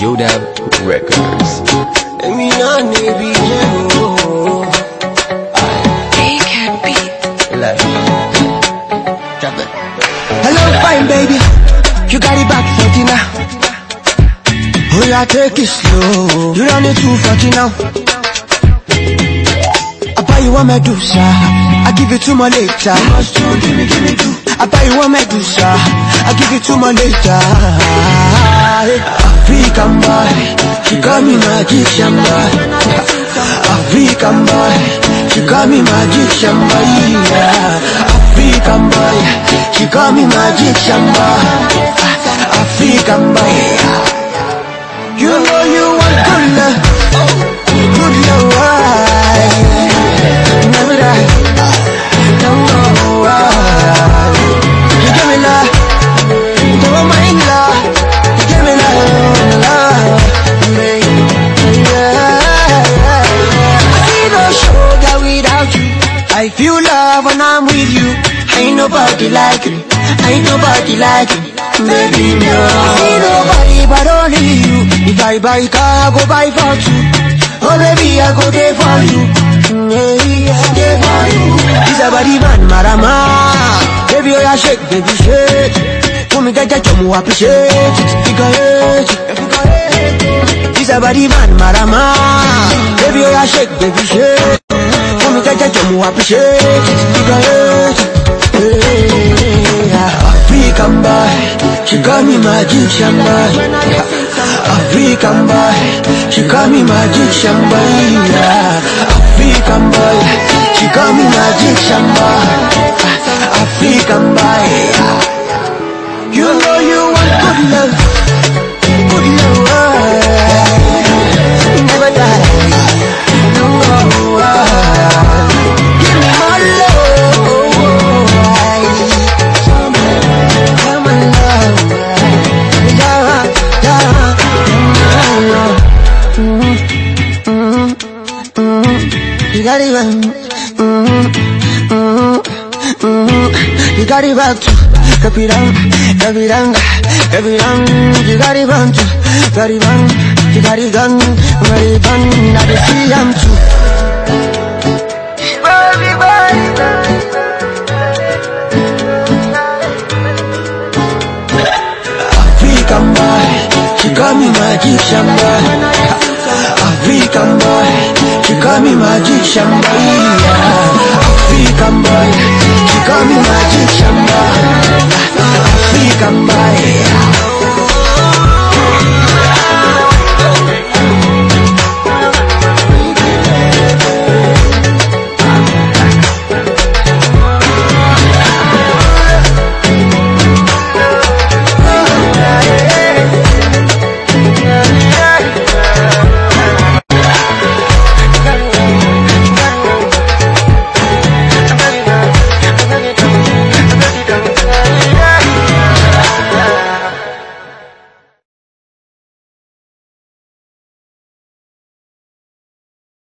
Yoda Records. Hello, fine baby. You got it back, 30 now. Oh yeah, take it slow. You don't need 240 now. I buy you one medusa. I give you two more later. Give me, give me two. I buy you one medusa. I give you two more later. African boy, she call me magician boy. Yeah. African boy, she call me magician boy. African boy. You know you want good love, Ain't nobody like you. Ain't nobody like you. Baby, no. See nobody but only you. If I buy car, I go buy for two. Oh baby, I go there for you. Yeah, there for you. This a body man, marama. Baby, oh yeah, shake, baby, shake. Come get that you appreciate it. Figure eight, figure eight. This a body man, marama. Baby, oh yeah, shake, baby, shake. Come get that you appreciate it. Figure eight. Yeah. African boy, she call me magician boy. African boy, she call me magician boy. Yeah. African got it right. Mhm, mhm, mhm. You got it back to Capirang, Capirang, Capirang. You got it back to Garibang, you got it gun, Garibang. Now they see I'm too. African boy, she call me magician boy. African boy, she call me magician boy. Yeah. African boy, she call me magician